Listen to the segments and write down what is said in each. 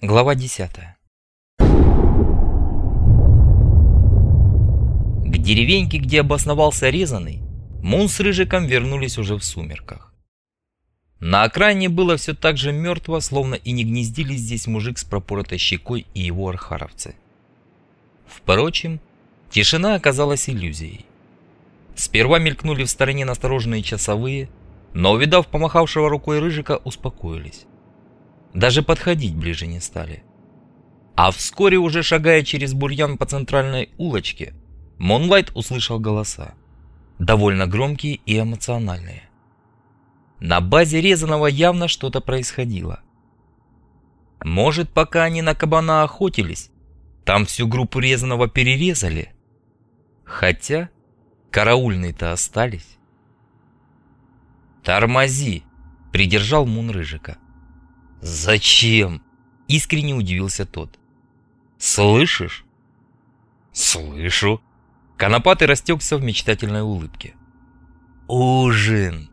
Глава 10 К деревеньке, где обосновался резаный, Мун с Рыжиком вернулись уже в сумерках. На окраине было все так же мертво, словно и не гнездились здесь мужик с пропоротой щекой и его архаровцы. Впрочем, тишина оказалась иллюзией. Сперва мелькнули в стороне настороженные часовые, но, увидав помахавшего рукой Рыжика, успокоились. Даже подходить ближе не стали. А вскоре, уже шагая через бурьян по центральной улочке, Монлайт услышал голоса. Довольно громкие и эмоциональные. На базе резаного явно что-то происходило. Может, пока они на кабана охотились, там всю группу резаного перерезали? Хотя, караульные-то остались. «Тормози!» — придержал Мун Рыжика. «Зачем?» — искренне удивился тот. «Слышишь?» «Слышу». Конопатый растекся в мечтательной улыбке. «Ужин!»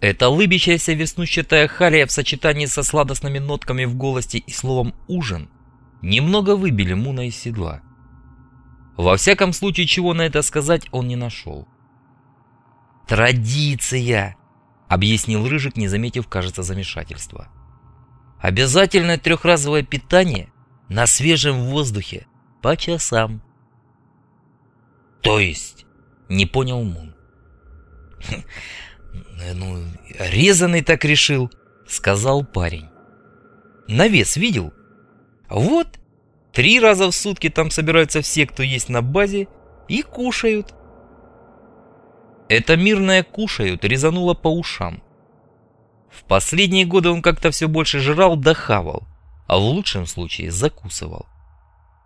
Эта лыбящаяся веснущатая хария в сочетании со сладостными нотками в голосе и словом «ужин» немного выбили Муна из седла. Во всяком случае, чего на это сказать он не нашел. «Традиция!» Объяснил Рыжик, не заметив, кажется, замешательства. Обязательное трехразовое питание на свежем воздухе по часам. То есть, не понял Мун. Ну, резанный так решил, сказал парень. Навес видел? Вот, три раза в сутки там собираются все, кто есть на базе, и кушают. Это мирное кушают резануло по ушам. В последние годы он как-то все больше жрал да хавал, а в лучшем случае закусывал.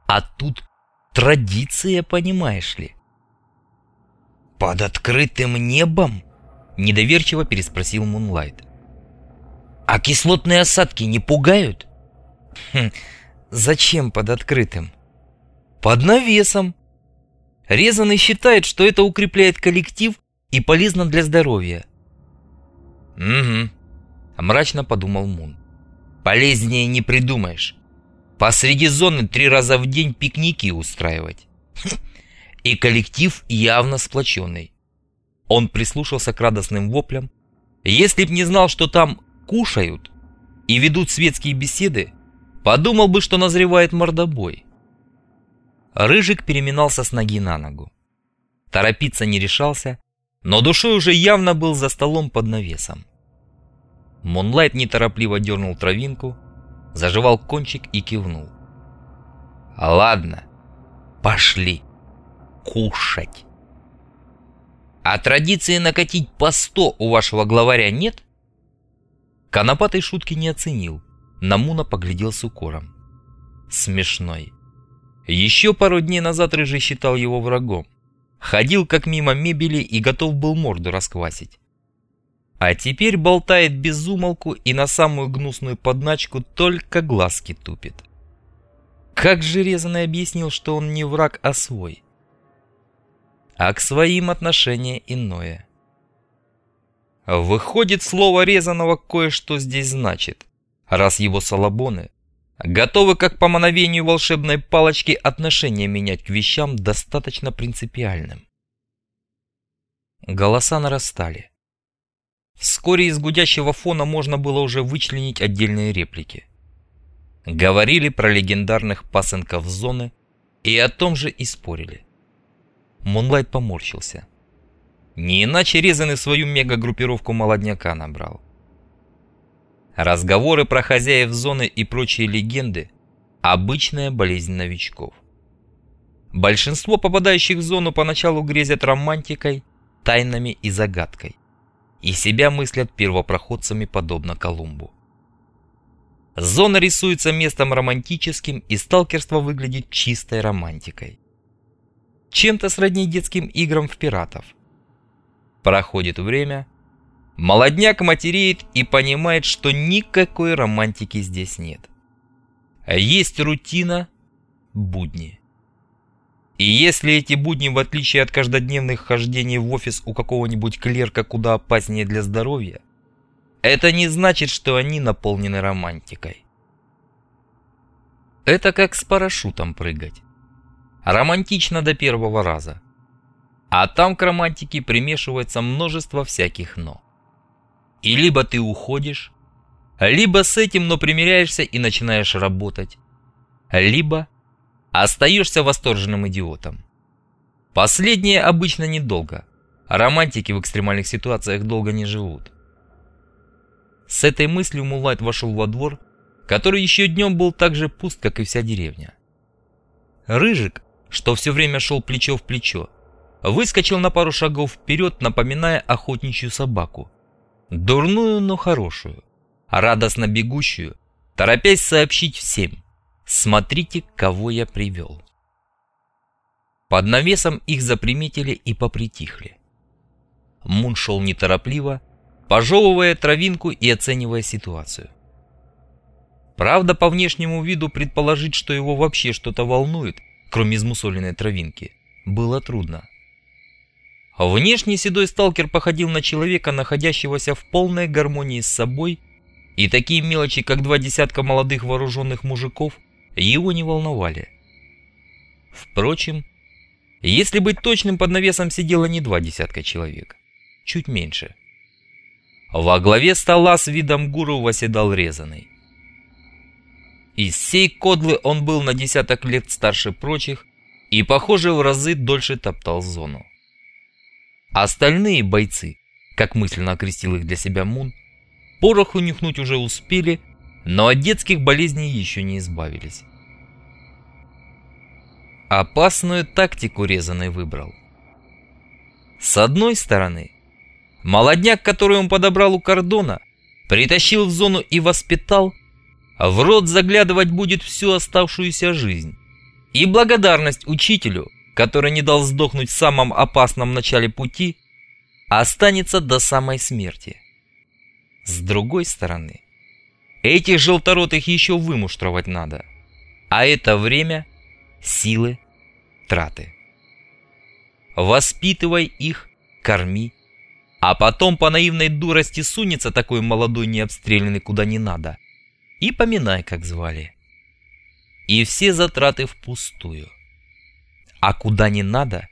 А тут традиция, понимаешь ли. «Под открытым небом?» – недоверчиво переспросил Мунлайт. «А кислотные осадки не пугают?» хм, «Зачем под открытым?» «Под навесом!» Резанный считает, что это укрепляет коллектив и полезно для здоровья. Угу, мрачно подумал Мун. Полезнее не придумаешь. Посреди зоны три раза в день пикники устраивать. И коллектив явно сплоченный. Он прислушался к радостным воплям. Если б не знал, что там кушают и ведут светские беседы, подумал бы, что назревает мордобой. Рыжик переминался с ноги на ногу. Торопиться не решался, но душой уже явно был за столом под навесом. Монлайт неторопливо дернул травинку, заживал кончик и кивнул. «Ладно, пошли кушать». «А традиции накатить по сто у вашего главаря нет?» Конопатой шутки не оценил, на Муна поглядел с укором. Смешной. Еще пару дней назад Рыжий считал его врагом. Ходил как мимо мебели и готов был морду расквасить. А теперь болтает без умолку и на самую гнусную подначку только глазки тупит. Как же резанный объяснил, что он не враг, а свой? А к своим отношение иное. Выходит, слово резаного кое-что здесь значит, раз его салабоны готовы как по мановению волшебной палочки отношение менять к вещам достаточно принципиальным. Голоса нарастали. Вскоре из гудящего фона можно было уже вычленить отдельные реплики. Говорили про легендарных пасынков зоны и о том же и спорили. Мунлайт поморщился. Не иначе резанный свою мегагруппировку молодняка набрал. Разговоры про хозяев зоны и прочие легенды – обычная болезнь новичков. Большинство попадающих в зону поначалу грезят романтикой, тайнами и загадкой. И себя мыслят первопроходцами подобно Колумбу. Зона рисуется местом романтическим, и сталкерство выглядит чистой романтикой. Чем-то сродни детским играм в пиратов. Проходит время – Молодняк матереет и понимает, что никакой романтики здесь нет. Есть рутина, будни. И если эти будни, в отличие от каждодневных хождений в офис у какого-нибудь клерка куда опаснее для здоровья, это не значит, что они наполнены романтикой. Это как с парашютом прыгать. Романтично до первого раза. А там к романтике примешивается множество всяких «но». И либо ты уходишь, либо с этим, но примиряешься и начинаешь работать, либо остаешься восторженным идиотом. Последнее обычно недолго, романтики в экстремальных ситуациях долго не живут. С этой мыслью Мулайт вошел во двор, который еще днем был так же пуст, как и вся деревня. Рыжик, что все время шел плечо в плечо, выскочил на пару шагов вперед, напоминая охотничью собаку. Дурную, но хорошую, радостно бегущую, торопясь сообщить всем. Смотрите, кого я привел. Под навесом их заприметили и попритихли. Мун шел неторопливо, пожевывая травинку и оценивая ситуацию. Правда, по внешнему виду предположить, что его вообще что-то волнует, кроме измусоленной травинки, было трудно. Внешний седой сталкер походил на человека, находящегося в полной гармонии с собой, и такие мелочи, как два десятка молодых вооруженных мужиков, его не волновали. Впрочем, если быть точным, под навесом сидело не два десятка человек, чуть меньше. Во главе стола с видом гуру восседал резаный. Из всей кодлы он был на десяток лет старше прочих и, похоже, в разы дольше топтал зону. Остальные бойцы, как мысленно окрестил их для себя Мун, пороху нюхнуть уже успели, но от детских болезней еще не избавились. Опасную тактику резаный выбрал. С одной стороны, молодняк, который он подобрал у кордона, притащил в зону и воспитал, в рот заглядывать будет всю оставшуюся жизнь. И благодарность учителю, который не дал сдохнуть в самом опасном начале пути, останется до самой смерти. С другой стороны, этих желторотых еще вымуштровать надо. А это время, силы, траты. Воспитывай их, корми, а потом по наивной дурости сунется такой молодой необстрелянный куда не надо. И поминай, как звали. И все затраты впустую. А куда не надо,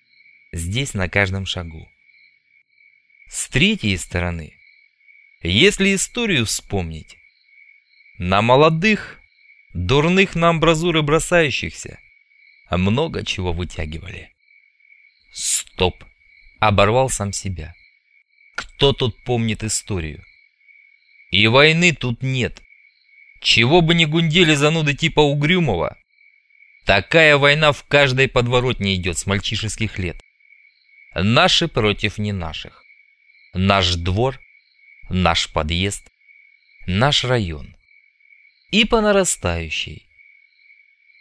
здесь на каждом шагу. С третьей стороны, если историю вспомнить, на молодых, дурных на амбразуры бросающихся, много чего вытягивали. Стоп! Оборвал сам себя. Кто тут помнит историю? И войны тут нет. Чего бы ни гундели зануды типа Угрюмова. Такая война в каждой подворотне идет с мальчишеских лет. Наши против не наших. Наш двор, наш подъезд, наш район. И по нарастающей.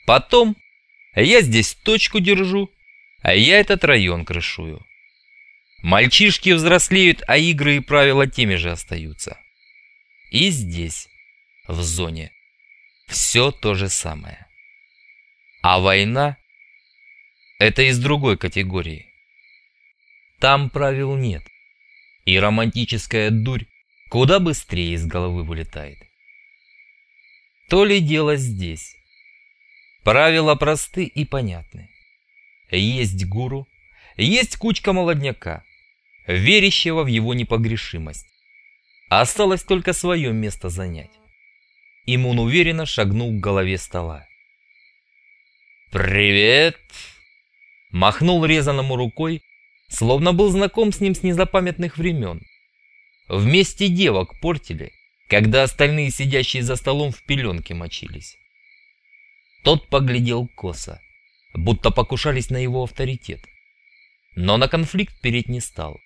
Потом я здесь точку держу, а я этот район крышую. Мальчишки взрослеют, а игры и правила теми же остаются. И здесь, в зоне, все то же самое. А война – это из другой категории. Там правил нет, и романтическая дурь куда быстрее из головы вылетает. То ли дело здесь. Правила просты и понятны. Есть гуру, есть кучка молодняка, верящего в его непогрешимость. Осталось только свое место занять. Имун уверенно шагнул к голове стола. «Привет!» Махнул резаному рукой, словно был знаком с ним с незапамятных времен. Вместе девок портили, когда остальные сидящие за столом в пеленке мочились. Тот поглядел косо, будто покушались на его авторитет. Но на конфликт переть не стал.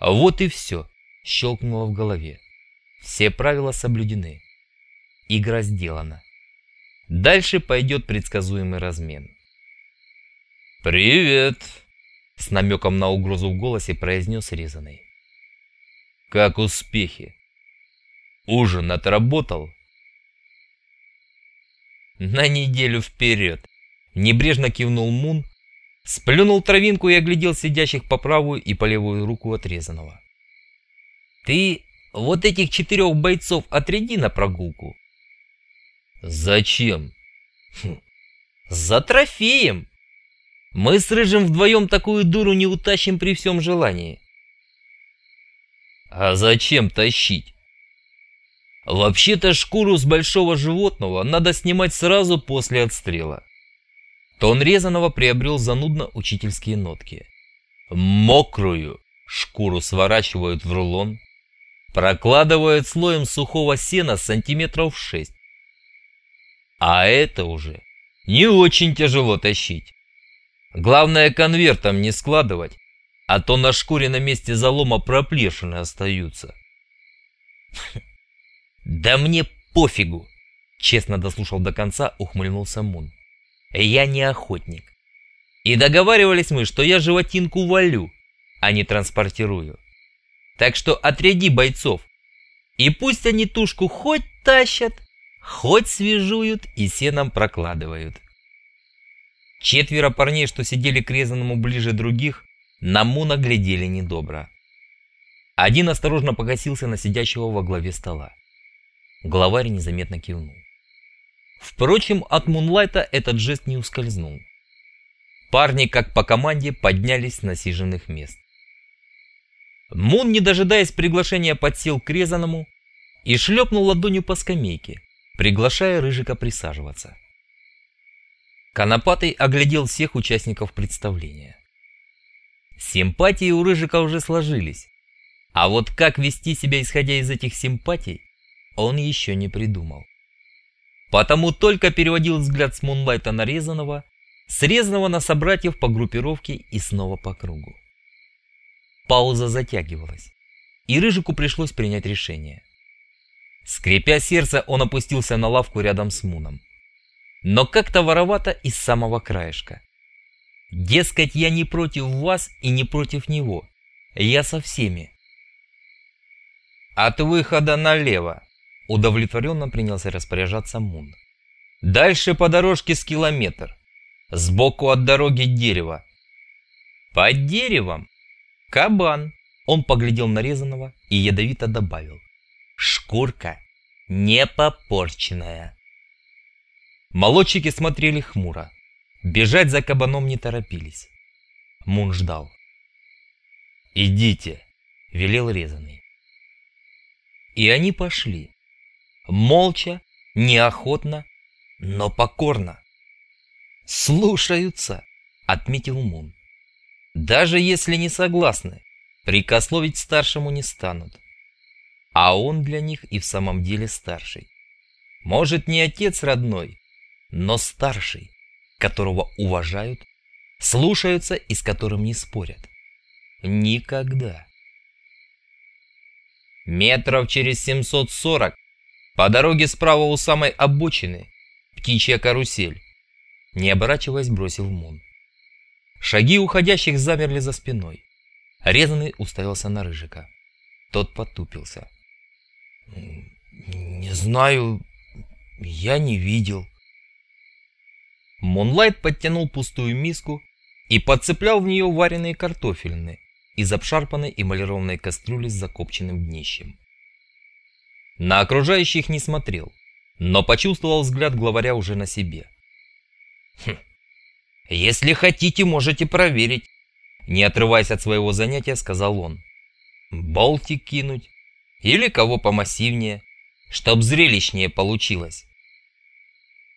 Вот и все, щелкнуло в голове. Все правила соблюдены. Игра сделана. Дальше пойдет предсказуемый размен. «Привет!» С намеком на угрозу в голосе произнес резаный. «Как успехи? Ужин отработал?» на неделю вперед. Небрежно кивнул Мун, сплюнул травинку и оглядел сидящих по правую и по левую руку отрезанного. «Ты вот этих четырех бойцов отряди на прогулку». «Зачем?» Хм. За трофеем! Мы с Рыжим вдвоем такую дуру не утащим при всем желании. А зачем тащить? Вообще-то шкуру с большого животного надо снимать сразу после отстрела. Тон резаного приобрел занудно учительские нотки. Мокрую шкуру сворачивают в рулон, прокладывают слоем сухого сена сантиметров шесть. А это уже не очень тяжело тащить. Главное конвертом не складывать, а то на шкуре на месте залома проплешины остаются. Да мне пофигу, честно дослушал до конца, ухмыльнулся Мун. Я не охотник. И договаривались мы, что я животинку валю, а не транспортирую. Так что отряди бойцов. И пусть они тушку хоть тащат, хоть свежуют и сеном прокладывают. Четверо парней, что сидели к резаному ближе других, на Муна глядели недобро. Один осторожно покосился на сидящего во главе стола. Главарь незаметно кивнул. Впрочем, от Мунлайта этот жест не ускользнул. Парни, как по команде, поднялись с насиженных мест. Мун, не дожидаясь приглашения, подсел к резаному и шлепнул ладонью по скамейке, приглашая Рыжика присаживаться. Конопатый оглядел всех участников представления. Симпатии у Рыжика уже сложились, а вот как вести себя, исходя из этих симпатий, он еще не придумал. Потому только переводил взгляд с Мунлайта на Резаного, срезанного на собратьев по группировке и снова по кругу. Пауза затягивалась, и Рыжику пришлось принять решение. Скрипя сердце, он опустился на лавку рядом с Муном но как-то воровато из самого краешка. Дескать, я не против вас и не против него. Я со всеми. От выхода налево. Удовлетворенно принялся распоряжаться Мун. Дальше по дорожке с километр. Сбоку от дороги дерево. Под деревом кабан. Он поглядел нарезанного и ядовито добавил. Шкурка не попорченная. Молодчики смотрели хмуро. Бежать за кабаном не торопились. Мун ждал. «Идите», — велел резанный. И они пошли. Молча, неохотно, но покорно. «Слушаются», — отметил Мун. «Даже если не согласны, прикословить старшему не станут. А он для них и в самом деле старший. Может, не отец родной, но старший, которого уважают, слушаются и с которым не спорят. Никогда. Метров через 740 по дороге справа у самой обочины птичья карусель. Не оборачиваясь, бросил Мун. Шаги уходящих замерли за спиной. Резанный уставился на Рыжика. Тот потупился. «Не знаю, я не видел», Монлайт подтянул пустую миску и подцеплял в нее вареные картофельные из обшарпанной эмалированной кастрюли с закопченным днищем. На окружающих не смотрел, но почувствовал взгляд главаря уже на себе. «Хм, если хотите, можете проверить», не отрываясь от своего занятия, сказал он. «Болтик кинуть или кого помассивнее, чтоб зрелищнее получилось».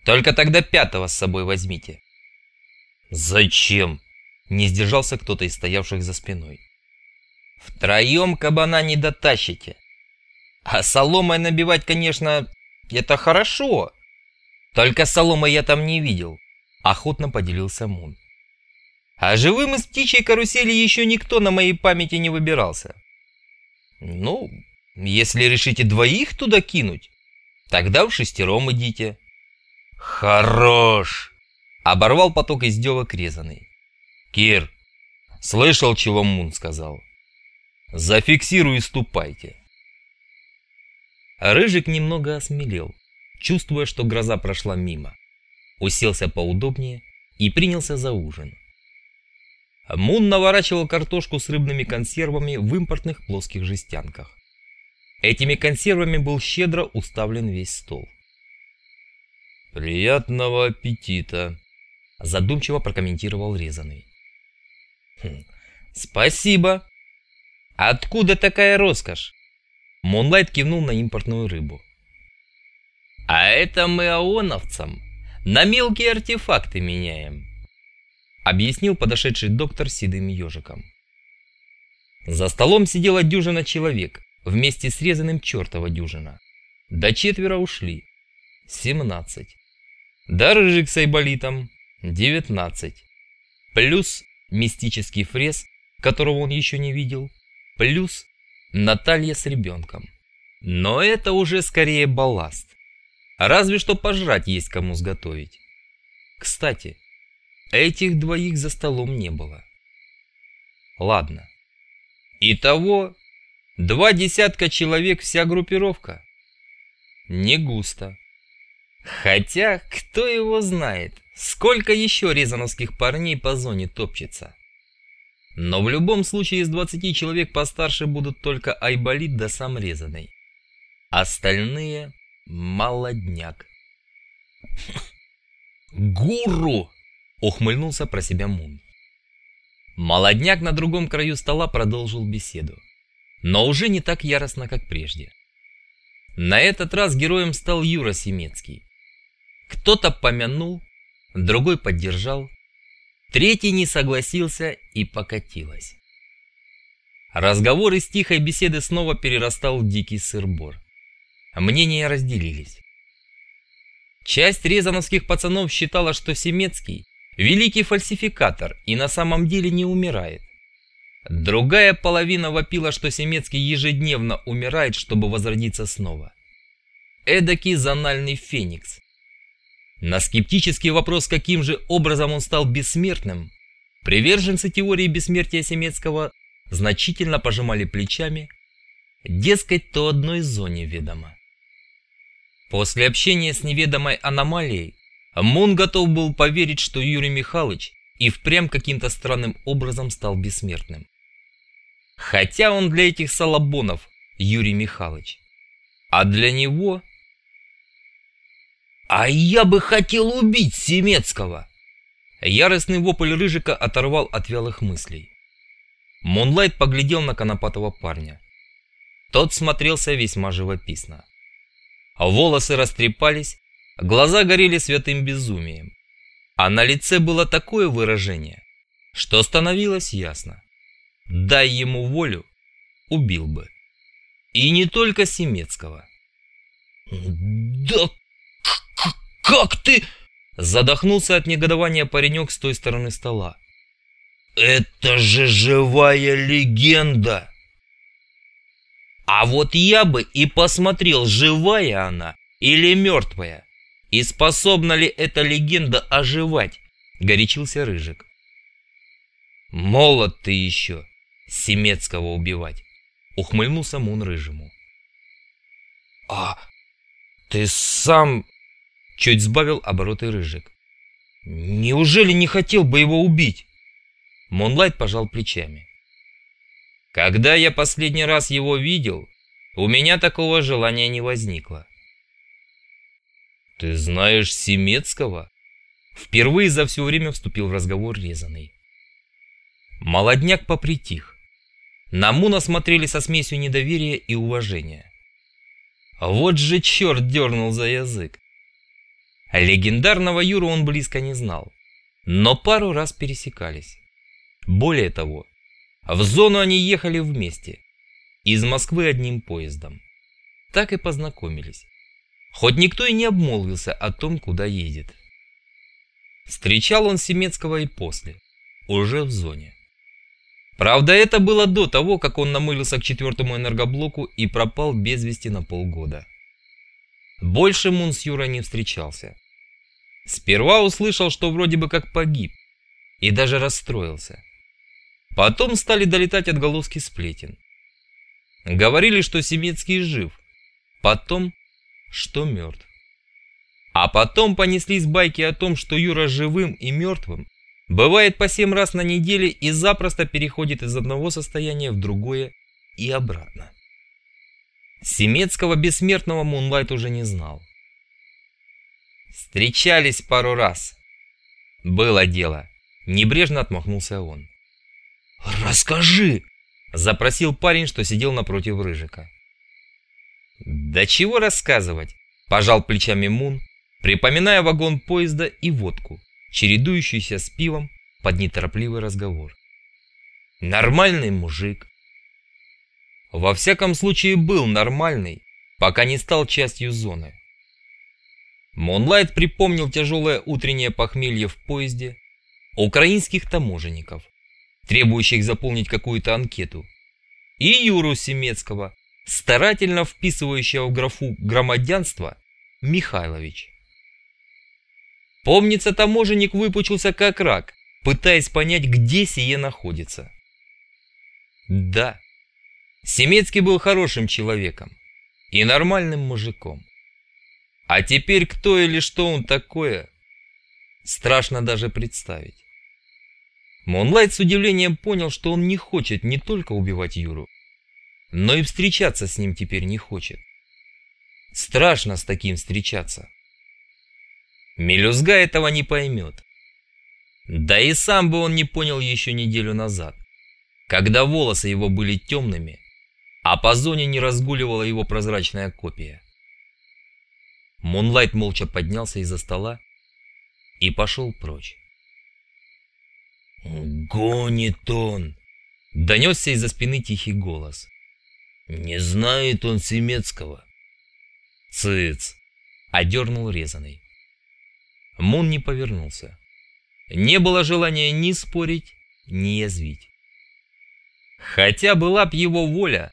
Только тогда пятого с собой возьмите. Зачем? Не сдержался кто-то из стоявших за спиной. Втроем кабана не дотащите. А соломой набивать, конечно, это хорошо. Только соломы я там не видел. Охотно поделился Мун. А живым из птичьей карусели еще никто на моей памяти не выбирался. Ну, если решите двоих туда кинуть, тогда в шестером идите. «Хорош!» — оборвал поток издевок резаный. «Кир, слышал, чего Мун сказал? Зафиксируй и ступайте!» Рыжик немного осмелел, чувствуя, что гроза прошла мимо. Уселся поудобнее и принялся за ужин. Мун наворачивал картошку с рыбными консервами в импортных плоских жестянках. Этими консервами был щедро уставлен весь стол. «Приятного аппетита!» Задумчиво прокомментировал резаный. Хм, «Спасибо! Откуда такая роскошь?» Монлайт кивнул на импортную рыбу. «А это мы аоновцам на мелкие артефакты меняем», объяснил подошедший доктор седым ежиком. За столом сидела дюжина человек, вместе с резаным чертова дюжина. До четверо ушли. Семнадцать. Да рыжик с айболитом. Девятнадцать. Плюс мистический фрез, которого он еще не видел. Плюс Наталья с ребенком. Но это уже скорее балласт. Разве что пожрать есть кому сготовить. Кстати, этих двоих за столом не было. Ладно. Итого два десятка человек вся группировка. Не густо. Хотя, кто его знает, сколько еще резановских парней по зоне топчется. Но в любом случае из 20 человек постарше будут только Айболит да сам резаный. Остальные — молодняк. «Гуру!» — ухмыльнулся про себя Мун. Молодняк на другом краю стола продолжил беседу, но уже не так яростно, как прежде. На этот раз героем стал Юра Семецкий. Кто-то помянул, другой поддержал, третий не согласился и покатилось. Разговор из тихой беседы снова перерастал в дикий сырбор. Мнения разделились. Часть резановских пацанов считала, что Семецкий Великий фальсификатор и на самом деле не умирает. Другая половина вопила, что Семецкий ежедневно умирает, чтобы возродиться снова. Эдакий зональный феникс. На скептический вопрос, каким же образом он стал бессмертным, приверженцы теории бессмертия Семецкого значительно пожимали плечами, дескать, то одной зоне ведомо. После общения с неведомой аномалией Мун готов был поверить, что Юрий Михайлович и впрямь каким-то странным образом стал бессмертным. Хотя он для этих салабонов Юрий Михайлович. А для него... «А я бы хотел убить Семецкого!» Яростный вопль Рыжика оторвал от вялых мыслей. Мунлайт поглядел на конопатого парня. Тот смотрелся весьма живописно. Волосы растрепались, Глаза горели святым безумием, а на лице было такое выражение, что становилось ясно. Дай ему волю, убил бы. И не только Семецкого. «Да как ты...» Задохнулся от негодования паренек с той стороны стола. «Это же живая легенда!» «А вот я бы и посмотрел, живая она или мертвая. И способна ли эта легенда оживать? Горячился Рыжик. Молод ты еще, Семецкого убивать. Ухмыльнулся Мун Рыжему. А ты сам... Чуть сбавил обороты Рыжик. Неужели не хотел бы его убить? Мунлайт пожал плечами. Когда я последний раз его видел, у меня такого желания не возникло. «Ты знаешь Семецкого?» Впервые за все время вступил в разговор резаный. Молодняк попритих. На Муна смотрели со смесью недоверия и уважения. Вот же черт дернул за язык. Легендарного Юру он близко не знал, но пару раз пересекались. Более того, в зону они ехали вместе, из Москвы одним поездом. Так и познакомились. Хоть никто и не обмолвился о том, куда едет. Встречал он Семецкого и после, уже в зоне. Правда, это было до того, как он намылился к четвертому энергоблоку и пропал без вести на полгода. Больше Мун с Юрой не встречался. Сперва услышал, что вроде бы как погиб, и даже расстроился. Потом стали долетать отголоски сплетен. Говорили, что Семецкий жив. Потом, что мертв. А потом понеслись байки о том, что Юра живым и мертвым бывает по семь раз на неделе и запросто переходит из одного состояния в другое и обратно. Семецкого бессмертного Мунлайт уже не знал. Встречались пару раз. Было дело. Небрежно отмахнулся он. «Расскажи!» — запросил парень, что сидел напротив Рыжика. «Да чего рассказывать?» — пожал плечами Мун, припоминая вагон поезда и водку, чередующуюся с пивом под неторопливый разговор. «Нормальный мужик». Во всяком случае был нормальный, пока не стал частью зоны. Монлайт припомнил тяжелое утреннее похмелье в поезде, украинских таможенников, требующих заполнить какую-то анкету, и Юру Семецкого, старательно вписывающего в графу громадянства Михайлович. Помнится, таможенник выпучился как рак, пытаясь понять, где сие находится. Да, Семецкий был хорошим человеком и нормальным мужиком. А теперь кто или что он такое, страшно даже представить. Монлайт с удивлением понял, что он не хочет не только убивать Юру, но и встречаться с ним теперь не хочет. Страшно с таким встречаться. Мелюзга этого не поймет. Да и сам бы он не понял еще неделю назад, когда волосы его были темными, а по зоне не разгуливала его прозрачная копия. Монлайт молча поднялся из-за стола и пошел прочь. «Гонит он!» — донесся из-за спины тихий голос. «Не знает он Семецкого». «Цыц!» — одернул резаный. Мун не повернулся. Не было желания ни спорить, ни язвить. Хотя была б его воля,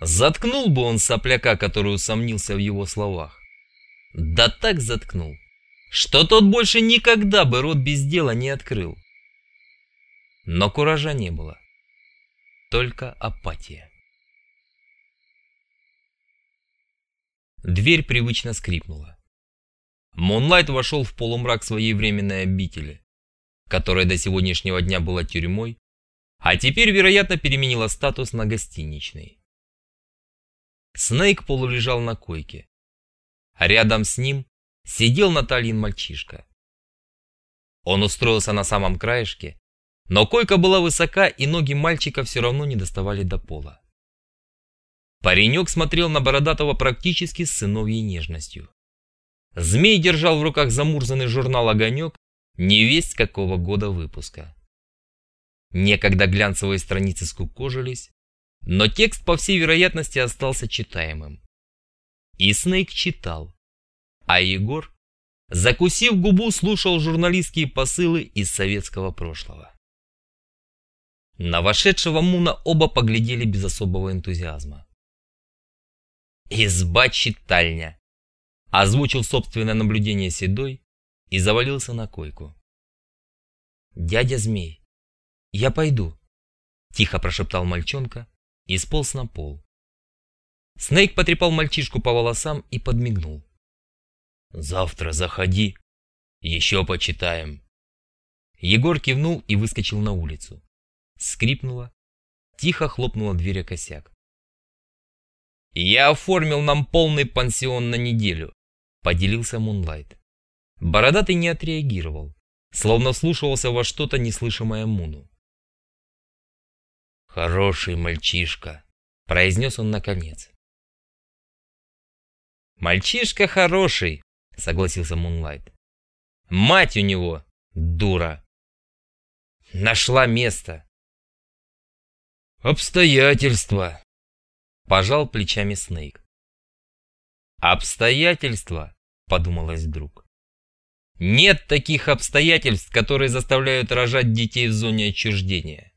заткнул бы он сопляка, который усомнился в его словах. Да так заткнул, что тот больше никогда бы рот без дела не открыл. Но куража не было, только апатия. Дверь привычно скрипнула. Монлайт вошел в полумрак своей временной обители, которая до сегодняшнего дня была тюрьмой, а теперь, вероятно, переменила статус на гостиничный. Снейк полулежал на койке, рядом с ним сидел Натальин мальчишка. Он устроился на самом краешке, но койка была высока, и ноги мальчика все равно не доставали до пола. Паренек смотрел на Бородатого практически с сыновьей нежностью. Змей держал в руках замурзанный журнал «Огонек», невесть какого года выпуска. Некогда глянцевые страницы скукожились, но текст, по всей вероятности, остался читаемым. И Снейк читал, а Егор, закусив губу, слушал журналистские посылы из советского прошлого. На вошедшего Муна оба поглядели без особого энтузиазма. «Изба-читальня!» — озвучил собственное наблюдение Седой и завалился на койку. «Дядя Змей, я пойду», — тихо прошептал мальчонка и сполз на пол. Снейк потрепал мальчишку по волосам и подмигнул. «Завтра заходи, еще почитаем». Егор кивнул и выскочил на улицу. Скрипнула, тихо хлопнула дверь о косяк. «Я оформил нам полный пансион на неделю», — поделился Мунлайт. Бородатый не отреагировал, словно вслушивался во что-то неслышимое Муну. «Хороший мальчишка», — произнес он наконец. «Мальчишка хороший», — согласился Мунлайт. «Мать у него, дура, нашла место». «Обстоятельства», — пожал плечами Снейк. «Обстоятельства», — подумалось вдруг. «Нет таких обстоятельств, которые заставляют рожать детей в зоне отчуждения.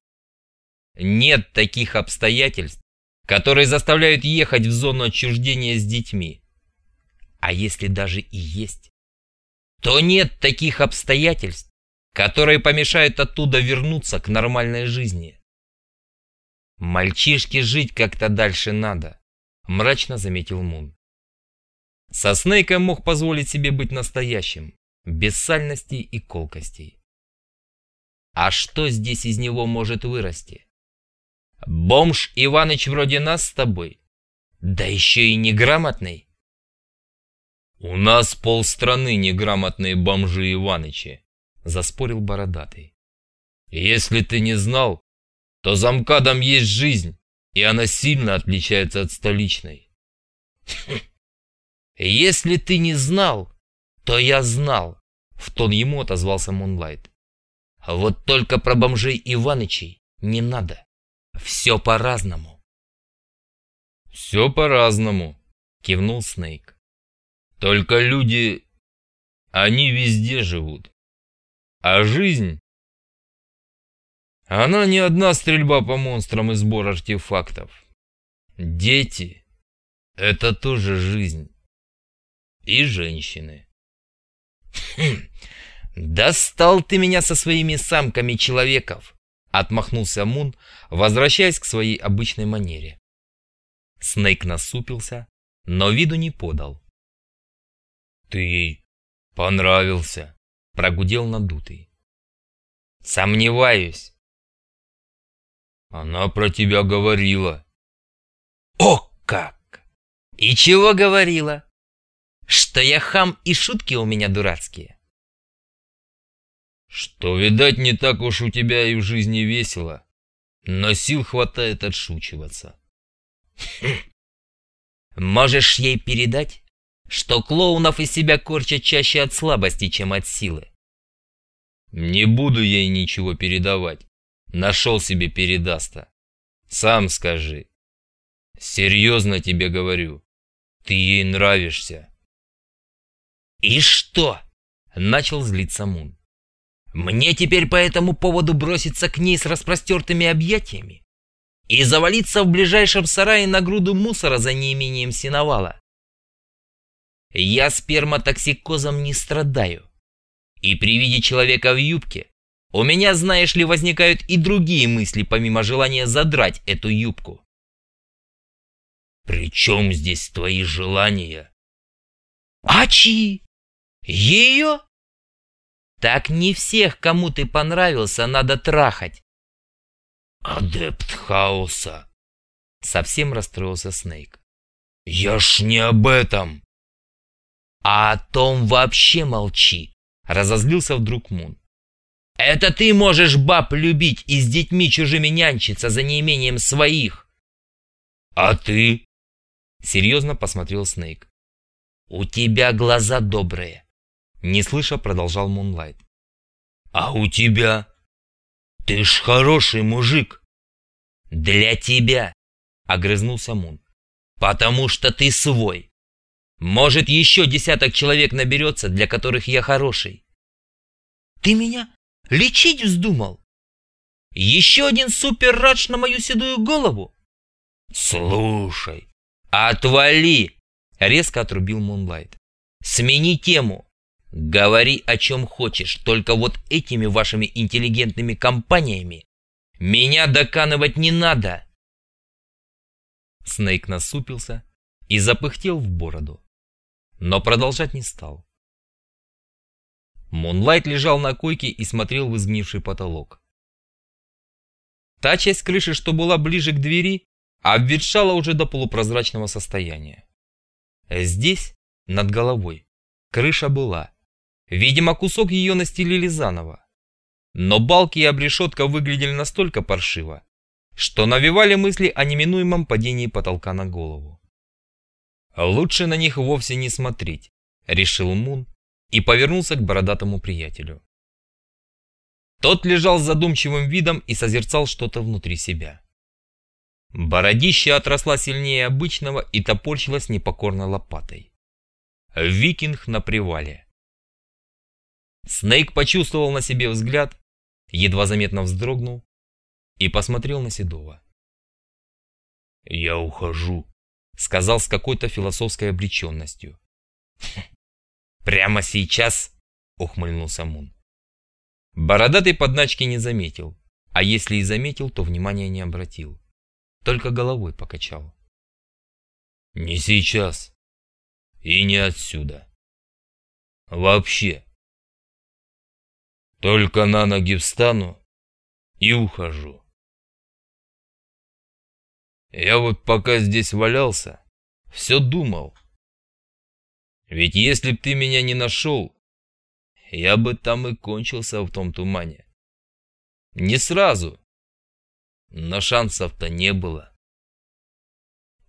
Нет таких обстоятельств, которые заставляют ехать в зону отчуждения с детьми. А если даже и есть, то нет таких обстоятельств, которые помешают оттуда вернуться к нормальной жизни. Мальчишке жить как-то дальше надо, мрачно заметил Мун. Со Снейком мог позволить себе быть настоящим, без сальностей и колкостей. А что здесь из него может вырасти? Бомж Иваныч вроде нас с тобой, да еще и неграмотный. «У нас полстраны неграмотные бомжи Иванычи», — заспорил Бородатый. «Если ты не знал, то за МКАДом есть жизнь, и она сильно отличается от столичной». «Если ты не знал, то я знал», — в тон ему отозвался Мунлайт. «Вот только про бомжей Иванычей не надо. Все по-разному». «Все по-разному», — кивнул Снейк. Только люди, они везде живут. А жизнь... Она не одна стрельба по монстрам и сбор артефактов. Дети — это тоже жизнь. И женщины. Хм, «Достал ты меня со своими самками человеков!» — отмахнулся Мун, возвращаясь к своей обычной манере. Снейк насупился, но виду не подал. «Ты ей понравился», — прогудел надутый. «Сомневаюсь». «Она про тебя говорила». «О как! И чего говорила? Что я хам и шутки у меня дурацкие?» «Что, видать, не так уж у тебя и в жизни весело, но сил хватает отшучиваться». «Можешь ей передать, что клоунов из себя корчат чаще от слабости, чем от силы. Не буду ей ничего передавать. Нашел себе передаста. Сам скажи. Серьезно тебе говорю. Ты ей нравишься. И что? Начал злиться Мун. Мне теперь по этому поводу броситься к ней с распростертыми объятиями и завалиться в ближайшем сарае на груду мусора за неимением синовала. Я сперматоксикозом не страдаю. И при виде человека в юбке у меня, знаешь ли, возникают и другие мысли, помимо желания задрать эту юбку. «При чем здесь твои желания?» «А чьи? Ее?» «Так не всех, кому ты понравился, надо трахать». «Адепт хаоса!» Совсем расстроился Снейк. «Я ж не об этом!» «А о том вообще молчи!» — разозлился вдруг Мун. «Это ты можешь баб любить и с детьми чужими нянчиться за неимением своих!» «А ты?» — серьезно посмотрел Снейк. «У тебя глаза добрые!» — не слыша продолжал Мунлайт. «А у тебя? Ты ж хороший мужик!» «Для тебя!» — огрызнулся Мун. «Потому что ты свой!» Может, еще десяток человек наберется, для которых я хороший. Ты меня лечить вздумал? Еще один супер-радж на мою седую голову? Слушай. Отвали! Резко отрубил Мунлайт. Смени тему. Говори о чем хочешь, только вот этими вашими интеллигентными компаниями меня доканывать не надо. Снейк насупился и запыхтел в бороду но продолжать не стал. Мунлайт лежал на койке и смотрел в изгнивший потолок. Та часть крыши, что была ближе к двери, обветшала уже до полупрозрачного состояния. Здесь, над головой, крыша была. Видимо, кусок ее настелили заново. Но балки и обрешетка выглядели настолько паршиво, что навевали мысли о неминуемом падении потолка на голову. Лучше на них вовсе не смотреть, решил Мун и повернулся к бородатому приятелю. Тот лежал с задумчивым видом и созерцал что-то внутри себя. Бородище отросла сильнее обычного и топорщилась непокорной лопатой. Викинг на привале. Снейк почувствовал на себе взгляд, едва заметно вздрогнул и посмотрел на Седова. «Я ухожу», сказал с какой-то философской обреченностью. «Прямо сейчас?» — ухмыльнулся Мун. Бородатый подначки не заметил, а если и заметил, то внимания не обратил. Только головой покачал. «Не сейчас. И не отсюда. Вообще. Только на ноги встану и ухожу. Я вот пока здесь валялся, все думал. Ведь если б ты меня не нашел, я бы там и кончился в том тумане. Не сразу, но шансов-то не было.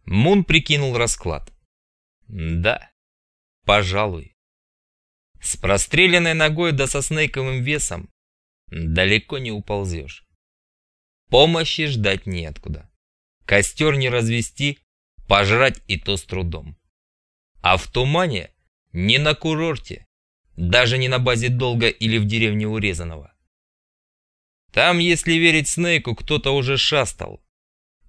Мун прикинул расклад. Да, пожалуй. С простреленной ногой да со снейковым весом далеко не уползешь. Помощи ждать неоткуда. Костер не развести, пожрать и то с трудом. А в тумане не на курорте, даже не на базе Долга или в деревне Урезанного. Там, если верить Снейку, кто-то уже шастал.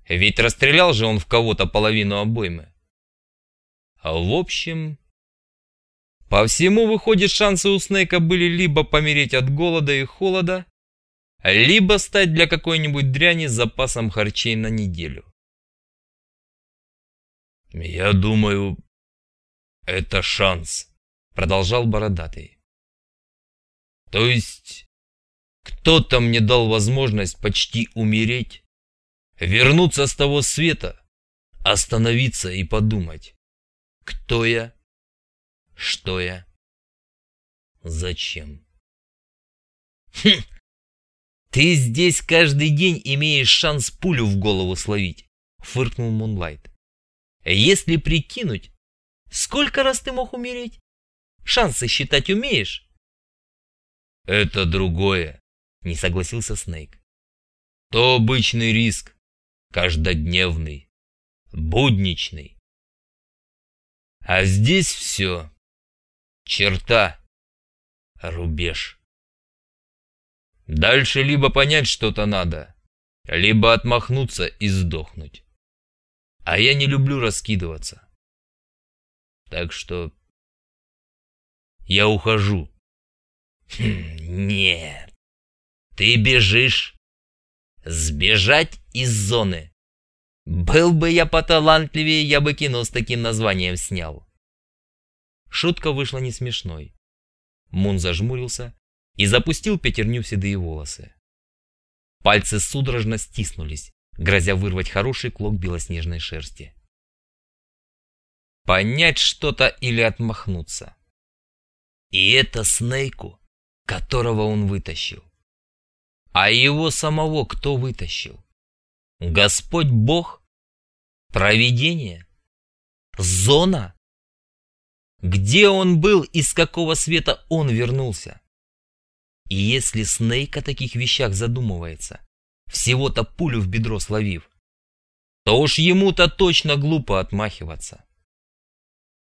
Ведь расстрелял же он в кого-то половину обоймы. В общем... По всему, выходит, шансы у Снейка были либо помереть от голода и холода, либо стать для какой-нибудь дряни запасом харчей на неделю. «Я думаю, это шанс», — продолжал Бородатый. «То есть кто-то мне дал возможность почти умереть, вернуться с того света, остановиться и подумать, кто я, что я, зачем. Хм, ты здесь каждый день имеешь шанс пулю в голову словить, фыркнул Мунлайт. Если прикинуть, сколько раз ты мог умереть? Шансы считать умеешь? Это другое, не согласился Снейк. То обычный риск, каждодневный, будничный. А здесь все. Черта. Рубеж. Дальше либо понять что-то надо, либо отмахнуться и сдохнуть. А я не люблю раскидываться. Так что я ухожу. Хм, нет. Ты бежишь. Сбежать из зоны. Был бы я поталантливее, я бы кино с таким названием снял. Шутка вышла не смешной. Мун зажмурился и запустил пятерню в седые волосы. Пальцы судорожно стиснулись, грозя вырвать хороший клок белоснежной шерсти. Понять что-то или отмахнуться. И это Снейку, которого он вытащил. А его самого кто вытащил? Господь Бог? Провидение? Зона? Где он был и с какого света он вернулся? И если Снейк о таких вещах задумывается, всего-то пулю в бедро словив, то уж ему-то точно глупо отмахиваться.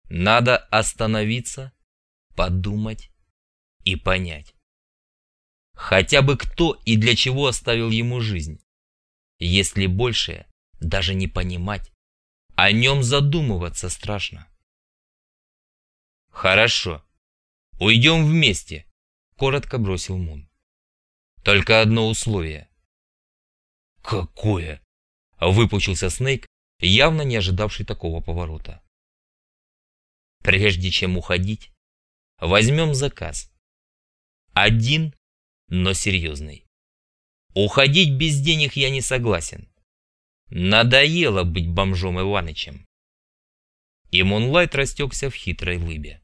Надо остановиться, подумать и понять. Хотя бы кто и для чего оставил ему жизнь. Если большее даже не понимать, о нем задумываться страшно. Хорошо, уйдем вместе, коротко бросил Мун. Только одно условие. Какое? Выпучился Снейк, явно не ожидавший такого поворота. Прежде чем уходить, возьмем заказ. Один но серьезный. Уходить без денег я не согласен. Надоело быть бомжом Иванычем. И Мунлайт растекся в хитрой лыбе.